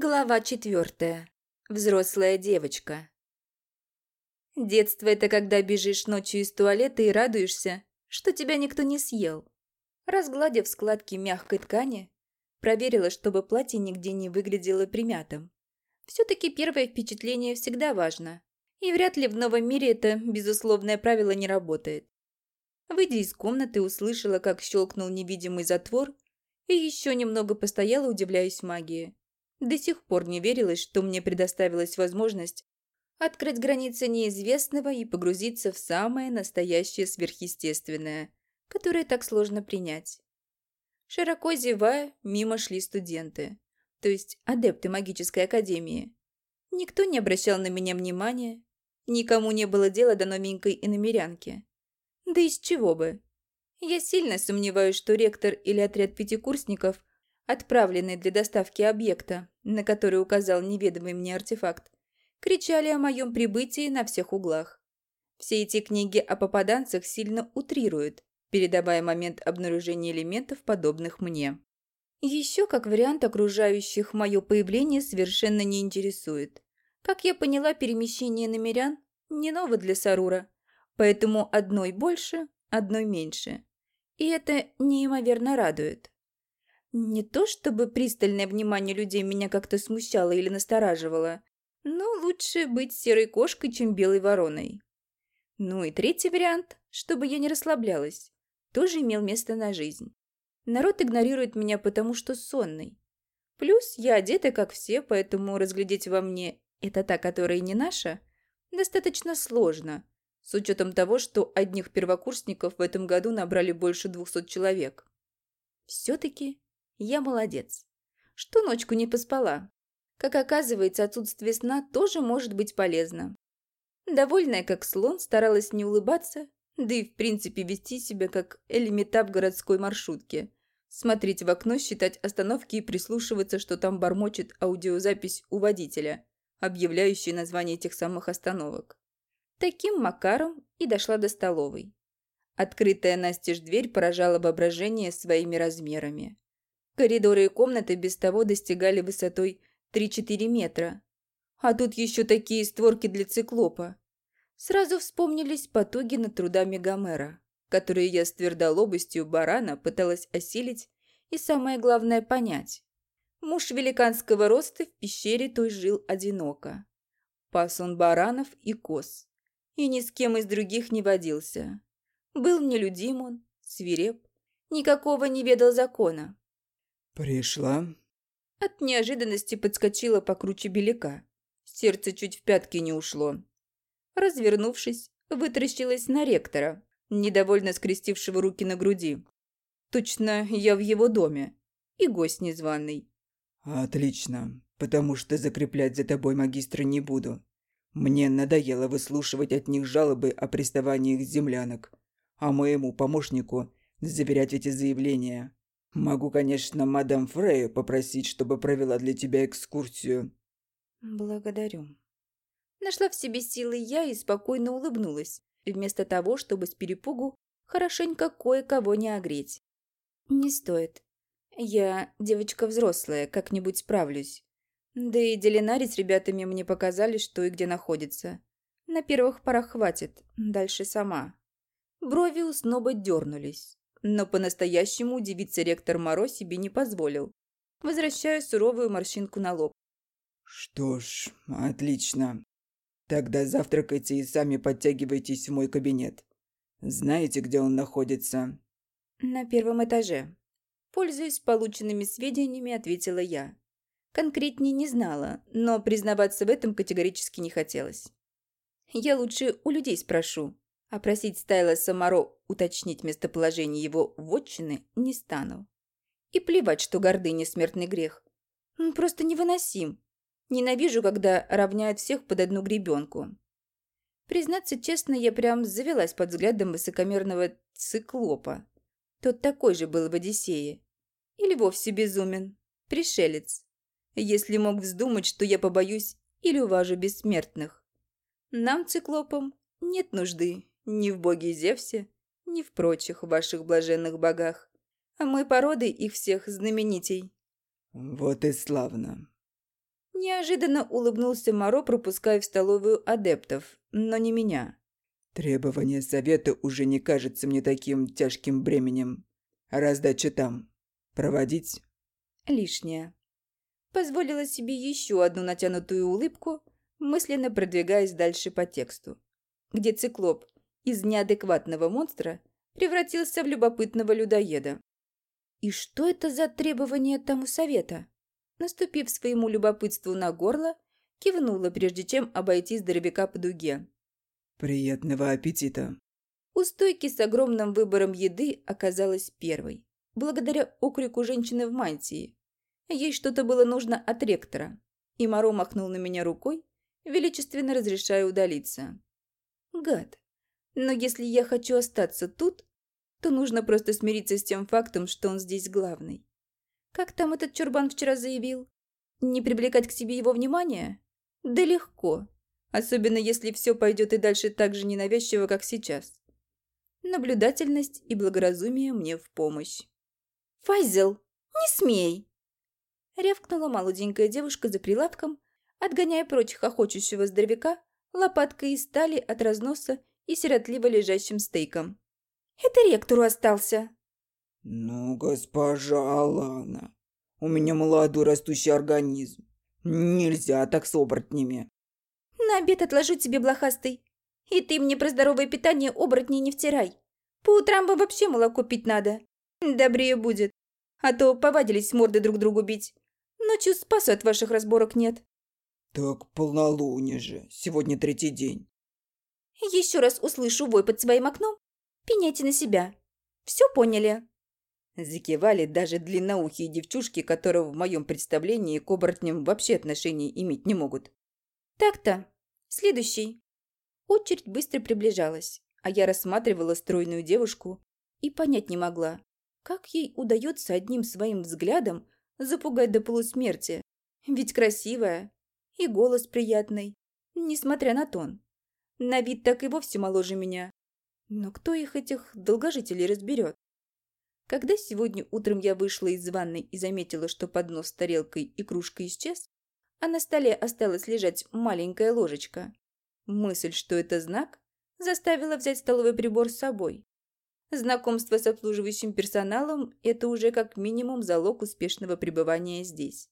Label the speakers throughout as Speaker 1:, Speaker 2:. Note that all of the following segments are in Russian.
Speaker 1: Глава четвертая. Взрослая девочка. Детство – это когда бежишь ночью из туалета и радуешься, что тебя никто не съел. Разгладив складки мягкой ткани, проверила, чтобы платье нигде не выглядело примятым. Все-таки первое впечатление всегда важно, и вряд ли в новом мире это безусловное правило не работает. Выйдя из комнаты, услышала, как щелкнул невидимый затвор, и еще немного постояла, удивляясь магии. До сих пор не верилось, что мне предоставилась возможность открыть границы неизвестного и погрузиться в самое настоящее сверхъестественное, которое так сложно принять. Широко зевая, мимо шли студенты, то есть адепты магической академии. Никто не обращал на меня внимания, никому не было дела до новенькой иномерянки. Да из чего бы? Я сильно сомневаюсь, что ректор или отряд пятикурсников – отправленный для доставки объекта, на который указал неведомый мне артефакт, кричали о моем прибытии на всех углах. Все эти книги о попаданцах сильно утрируют, передавая момент обнаружения элементов, подобных мне. Еще как вариант окружающих мое появление совершенно не интересует. Как я поняла, перемещение намерян не ново для Сарура, поэтому одной больше, одной меньше. И это неимоверно радует. Не то чтобы пристальное внимание людей меня как-то смущало или настораживало, но лучше быть серой кошкой, чем белой вороной. Ну и третий вариант, чтобы я не расслаблялась, тоже имел место на жизнь. Народ игнорирует меня потому, что сонный. Плюс я одета, как все, поэтому разглядеть во мне «это та, которая не наша» достаточно сложно, с учетом того, что одних первокурсников в этом году набрали больше двухсот человек. Все-таки я молодец. Что ночку не поспала. Как оказывается, отсутствие сна тоже может быть полезно. Довольная как слон, старалась не улыбаться, да и в принципе вести себя как элемета в городской маршрутке. Смотреть в окно, считать остановки и прислушиваться, что там бормочет аудиозапись у водителя, объявляющая название тех самых остановок. Таким макаром и дошла до столовой. Открытая настежь дверь поражала воображение своими размерами. Коридоры и комнаты без того достигали высотой 3-4 метра. А тут еще такие створки для циклопа. Сразу вспомнились потуги над трудами Гомера, которые я с твердолобостью барана пыталась осилить и, самое главное, понять. Муж великанского роста в пещере той жил одиноко. Пас он баранов и коз. И ни с кем из других не водился. Был нелюдим он, свиреп, никакого не ведал закона.
Speaker 2: «Пришла?»
Speaker 1: От неожиданности подскочила покруче беляка. Сердце чуть в пятки не ушло. Развернувшись, вытаращилась на ректора, недовольно скрестившего руки на груди. Точно я в его доме. И гость незваный.
Speaker 2: «Отлично, потому что закреплять за тобой магистра не буду. Мне надоело выслушивать от них жалобы о приставаниях землянок, а моему помощнику заверять эти заявления. Могу, конечно, мадам Фрею попросить, чтобы провела для тебя экскурсию.
Speaker 1: Благодарю. Нашла в себе силы я и спокойно улыбнулась, вместо того, чтобы с перепугу хорошенько кое-кого не огреть. Не стоит. Я девочка взрослая, как-нибудь справлюсь. Да и Делинари с ребятами мне показали, что и где находится. На первых порах хватит, дальше сама. Брови у сноба дернулись. Но по-настоящему удивиться ректор Моро себе не позволил, возвращая суровую морщинку на лоб.
Speaker 2: «Что ж, отлично. Тогда завтракайте и сами подтягивайтесь в мой кабинет. Знаете, где он находится?»
Speaker 1: «На первом этаже». Пользуясь полученными сведениями, ответила я. Конкретнее не знала, но признаваться в этом категорически не хотелось. Я лучше у людей спрошу, а просить Стайла Самаро уточнить местоположение его вотчины не стану. И плевать, что гордыня – смертный грех. Он просто невыносим. Ненавижу, когда равняют всех под одну гребенку. Признаться честно, я прям завелась под взглядом высокомерного циклопа. Тот такой же был в Одиссее. Или вовсе безумен. Пришелец. Если мог вздумать, что я побоюсь или уважу бессмертных. Нам, циклопам, нет нужды ни в боге Зевсе, ни в прочих ваших блаженных богах. А мы породы их всех знаменитей.
Speaker 2: Вот и славно.
Speaker 1: Неожиданно улыбнулся Моро, пропуская в столовую адептов, но не меня.
Speaker 2: Требование совета уже не кажется мне таким тяжким бременем. Раздача там. Проводить?
Speaker 1: Лишнее. Позволила себе еще одну натянутую улыбку, мысленно продвигаясь дальше по тексту, где циклоп из неадекватного монстра превратился в любопытного людоеда. И что это за требование тому совета? Наступив своему любопытству на горло, кивнула, прежде чем обойти здоровяка по дуге.
Speaker 2: «Приятного аппетита!»
Speaker 1: У стойки с огромным выбором еды оказалась первой, благодаря окрику женщины в мантии. Ей что-то было нужно от ректора, и Моро махнул на меня рукой, величественно разрешая удалиться. Гад. Но если я хочу остаться тут, то нужно просто смириться с тем фактом, что он здесь главный. Как там этот чурбан вчера заявил? Не привлекать к себе его внимание? Да легко. Особенно если все пойдет и дальше так же ненавязчиво, как сейчас. Наблюдательность и благоразумие мне в помощь. «Файзел, не смей!» Рявкнула молоденькая девушка за прилавком, отгоняя прочь хохочущего здоровяка лопаткой из стали от разноса и сиротливо лежащим стейком. «Это ректору остался!»
Speaker 2: «Ну, госпожа Алана, у меня молодой растущий организм. Нельзя так с оборотнями».
Speaker 1: «На обед отложу тебе, блохастый. И ты мне про здоровое питание оборотней не втирай. По утрам бы вообще молоко пить надо. Добрее будет. А то повадились морды друг другу бить. Ночью спасу от ваших разборок нет».
Speaker 2: «Так полнолуние же. Сегодня третий день».
Speaker 1: «Еще раз услышу вой под своим окном. Пеняйте на себя. Все поняли?» Закивали даже длинноухие девчушки, которые в моем представлении к оборотням вообще отношения иметь не могут. Так-то. Следующий. Очередь быстро приближалась, а я рассматривала стройную девушку и понять не могла, как ей удается одним своим взглядом запугать до полусмерти. Ведь красивая и голос приятный, несмотря на тон. На вид так и вовсе моложе меня. Но кто их, этих долгожителей, разберет? Когда сегодня утром я вышла из ванной и заметила, что поднос с тарелкой и кружкой исчез, а на столе осталась лежать маленькая ложечка, мысль, что это знак, заставила взять столовый прибор с собой. Знакомство с обслуживающим персоналом – это уже как минимум залог успешного пребывания здесь.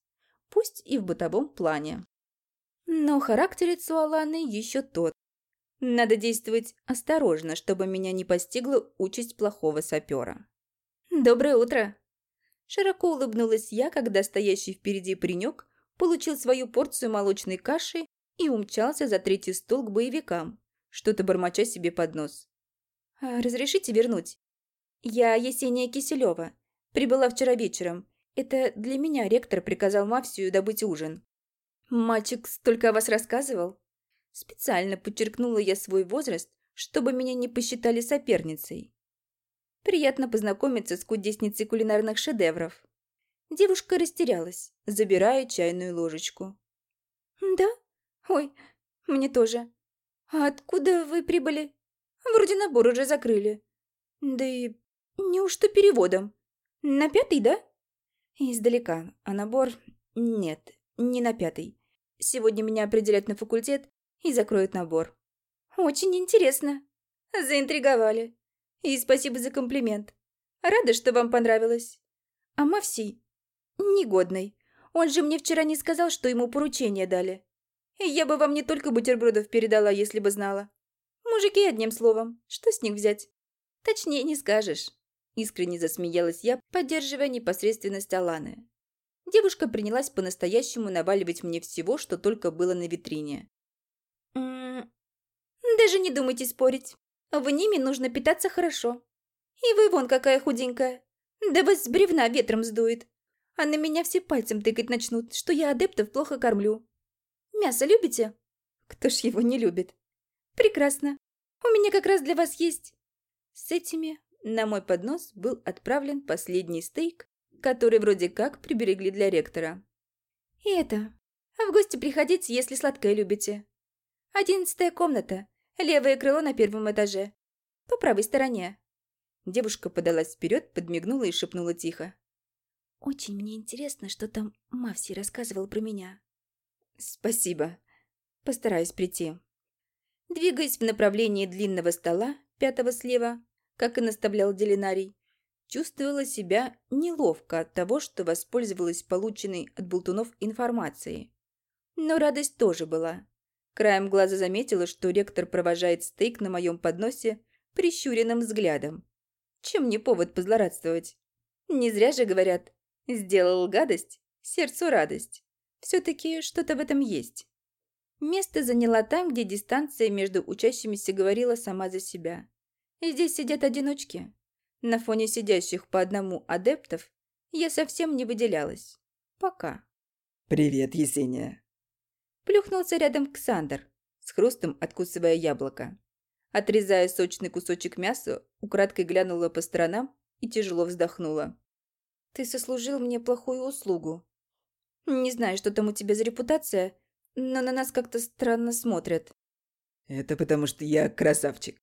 Speaker 1: Пусть и в бытовом плане. Но характерец у Аланы еще тот. Надо действовать осторожно, чтобы меня не постигла участь плохого сапера. «Доброе утро!» Широко улыбнулась я, когда стоящий впереди паренек получил свою порцию молочной каши и умчался за третий стол к боевикам, что-то бормоча себе под нос. «А «Разрешите вернуть?» «Я Есения Киселева. Прибыла вчера вечером. Это для меня ректор приказал Мавсию добыть ужин». «Мальчик столько о вас рассказывал?» Специально подчеркнула я свой возраст, чтобы меня не посчитали соперницей. Приятно познакомиться с кудесницей кулинарных шедевров. Девушка растерялась, забирая чайную ложечку. «Да? Ой, мне тоже. А откуда вы прибыли? Вроде набор уже закрыли. Да и неужто переводом? На пятый, да?» Издалека, а набор... Нет, не на пятый. Сегодня меня определят на факультет и закроют набор. «Очень интересно. Заинтриговали. И спасибо за комплимент. Рада, что вам понравилось. А Мавси? Негодный. Он же мне вчера не сказал, что ему поручение дали. Я бы вам не только бутербродов передала, если бы знала. Мужики, одним словом, что с них взять? Точнее не скажешь. Искренне засмеялась я, поддерживая непосредственность Аланы. Девушка принялась по-настоящему наваливать мне всего, что только было на витрине. Даже не думайте спорить. В ними нужно питаться хорошо. И вы вон какая худенькая. Да вас с бревна ветром сдует. А на меня все пальцем тыкать начнут, что я адептов плохо кормлю. Мясо любите? Кто ж его не любит? Прекрасно. У меня как раз для вас есть. С этими на мой поднос был отправлен последний стейк, который вроде как приберегли для ректора. И это. В гости приходите, если сладкое любите. Одиннадцатая комната. Левое крыло на первом этаже. По правой стороне». Девушка подалась вперед, подмигнула и шепнула тихо. «Очень мне интересно, что там Мавси рассказывал про меня». Спасибо. Постараюсь прийти. Двигаясь в направлении длинного стола, пятого слева, как и наставлял Делинарий, чувствовала себя неловко от того, что воспользовалась полученной от болтунов информацией. Но радость тоже была. Краем глаза заметила, что ректор провожает стейк на моем подносе прищуренным взглядом. Чем не повод позлорадствовать? Не зря же говорят «сделал гадость, сердцу радость». Все-таки что-то в этом есть. Место заняла там, где дистанция между учащимися говорила сама за себя. И здесь сидят одиночки. На фоне сидящих по одному адептов я совсем не выделялась. Пока.
Speaker 2: «Привет, Есения!»
Speaker 1: Плюхнулся рядом Ксандр, с хрустом откусывая яблоко. Отрезая сочный кусочек мяса, украдкой глянула по сторонам и тяжело вздохнула. «Ты сослужил мне плохую услугу. Не знаю, что там у тебя за репутация, но на нас как-то странно смотрят».
Speaker 2: «Это потому что я красавчик».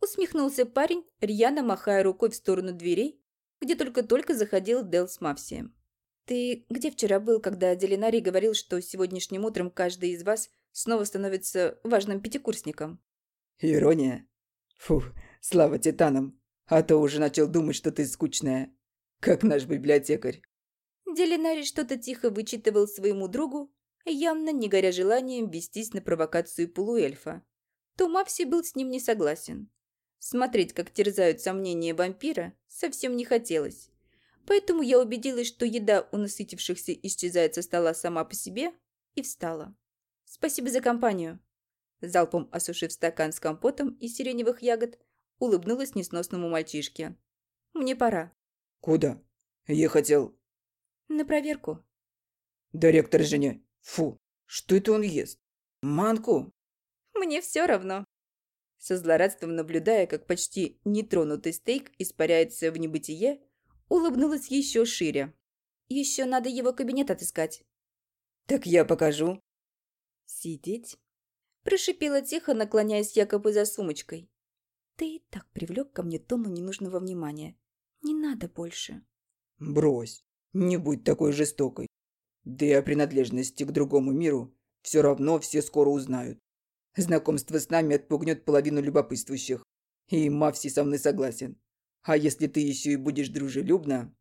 Speaker 1: Усмехнулся парень, рьяно махая рукой в сторону дверей, где только-только заходил Дел с Мавсием. «Ты где вчера был, когда Делинарий говорил, что сегодняшним утром каждый из вас снова становится важным пятикурсником?»
Speaker 2: «Ирония? Фух, слава титанам, а то уже начал думать, что ты скучная, как наш библиотекарь».
Speaker 1: Делинарий что-то тихо вычитывал своему другу, явно не горя желанием вестись на провокацию полуэльфа. То Мавси был с ним не согласен. Смотреть, как терзают сомнения вампира, совсем не хотелось. Поэтому я убедилась, что еда у насытившихся исчезает со стола сама по себе, и встала. «Спасибо за компанию». Залпом осушив стакан с компотом из сиреневых ягод, улыбнулась несносному мальчишке. «Мне пора».
Speaker 2: «Куда? Я хотел...»
Speaker 1: «На проверку».
Speaker 2: «Да ректор жене Фу, что это он ест? Манку?
Speaker 1: Мне все равно. Со злорадством наблюдая, как почти нетронутый стейк испаряется в небытие, улыбнулась еще шире. Еще надо его кабинет отыскать.
Speaker 2: Так я покажу.
Speaker 1: Сидеть? Прошипела тихо, наклоняясь якобы за сумочкой. Ты и так привлек ко мне тонну ненужного внимания. Не надо больше.
Speaker 2: Брось, не будь такой жестокой. Да и о принадлежности к другому миру все равно все скоро узнают. Знакомство с нами отпугнет половину любопытствующих. И Мавси со мной согласен. А если ты еще и будешь дружелюбна...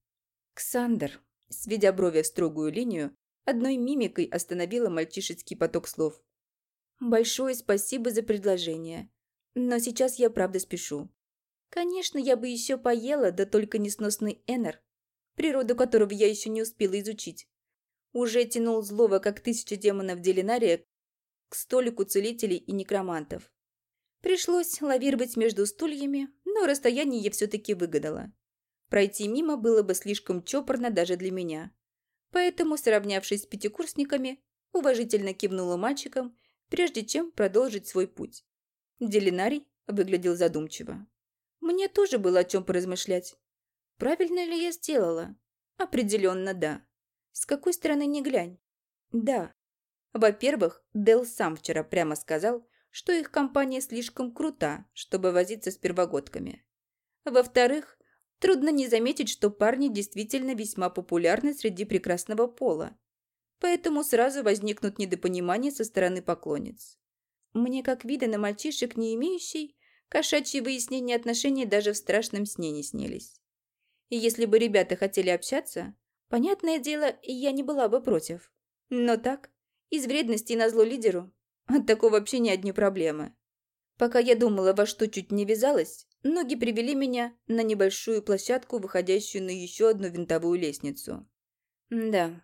Speaker 1: Ксандр, сведя брови в строгую линию, одной мимикой остановила мальчишеский поток слов. «Большое спасибо за предложение. Но сейчас я правда спешу. Конечно, я бы еще поела, да только несносный Энер, природу которого я еще не успела изучить уже тянул злого, как тысяча демонов Делинария, к столику целителей и некромантов. Пришлось лавировать между стульями, но расстояние я все-таки выгадала. Пройти мимо было бы слишком чопорно даже для меня. Поэтому, сравнявшись с пятикурсниками, уважительно кивнула мальчикам, прежде чем продолжить свой путь. Делинарий выглядел задумчиво. Мне тоже было о чем поразмышлять. Правильно ли я сделала? Определенно да. С какой стороны не глянь. Да. Во-первых, Дел сам вчера прямо сказал, что их компания слишком крута, чтобы возиться с первогодками. Во-вторых, трудно не заметить, что парни действительно весьма популярны среди прекрасного пола. Поэтому сразу возникнут недопонимания со стороны поклонниц. Мне, как вида на мальчишек, не имеющий, кошачьи выяснения отношений даже в страшном сне не снились. И если бы ребята хотели общаться, Понятное дело, я не была бы против. Но так, из вредности на зло лидеру, от такого общения одни проблемы. Пока я думала, во что чуть не вязалась, ноги привели меня на небольшую площадку, выходящую на еще одну винтовую лестницу. Да,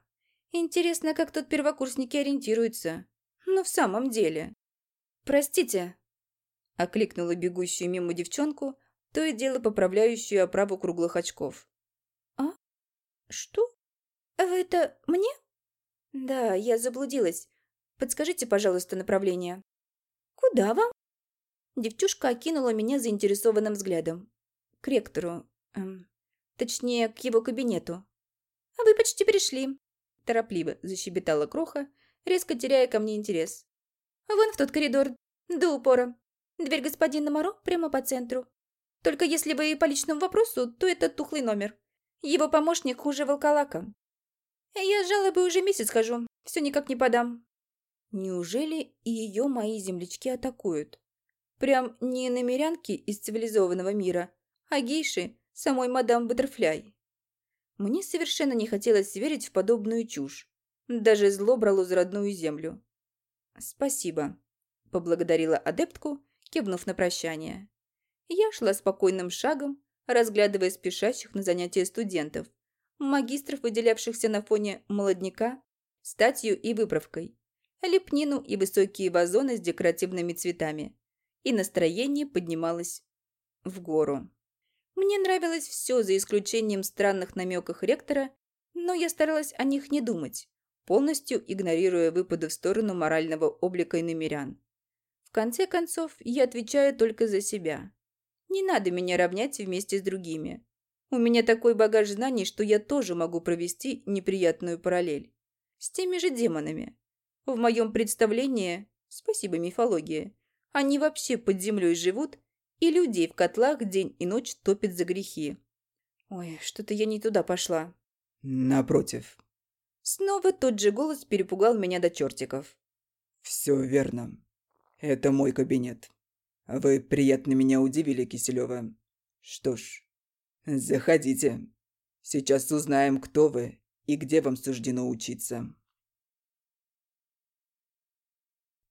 Speaker 1: интересно, как тут первокурсники ориентируются. Но в самом деле. «Простите», – окликнула бегущую мимо девчонку, то и дело поправляющую оправу круглых очков. «А? Что?» «Вы это мне?» «Да, я заблудилась. Подскажите, пожалуйста, направление». «Куда вам?» Девчушка окинула меня заинтересованным взглядом. К ректору. Эм, точнее, к его кабинету. «А вы почти пришли», – торопливо защебетала Кроха, резко теряя ко мне интерес. «Вон в тот коридор, до упора. Дверь господина Моро прямо по центру. Только если вы по личному вопросу, то это тухлый номер. Его помощник хуже волколака. Я жалобы уже месяц хожу, все никак не подам. Неужели и ее мои землячки атакуют? Прям не намерянки из цивилизованного мира, а гейши самой мадам Баттерфляй. Мне совершенно не хотелось верить в подобную чушь. Даже зло брало за родную землю. «Спасибо», — поблагодарила адептку, кивнув на прощание. Я шла спокойным шагом, разглядывая спешащих на занятия студентов, магистров, выделявшихся на фоне молодняка, статью и выправкой, лепнину и высокие вазоны с декоративными цветами. И настроение поднималось в гору. Мне нравилось все, за исключением странных намеков ректора, но я старалась о них не думать, полностью игнорируя выпады в сторону морального облика иномерян. В конце концов, я отвечаю только за себя. Не надо меня равнять вместе с другими. У меня такой багаж знаний, что я тоже могу провести неприятную параллель. С теми же демонами. В моем представлении, спасибо мифологии, они вообще под землей живут и людей в котлах день и ночь топят за грехи. Ой, что-то я не туда пошла.
Speaker 2: Напротив.
Speaker 1: Снова тот же голос перепугал меня до чертиков.
Speaker 2: Все верно. Это мой кабинет. Вы приятно меня удивили, Киселева. Что ж, заходите. Сейчас узнаем, кто вы и где вам суждено учиться.